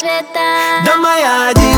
света До моя один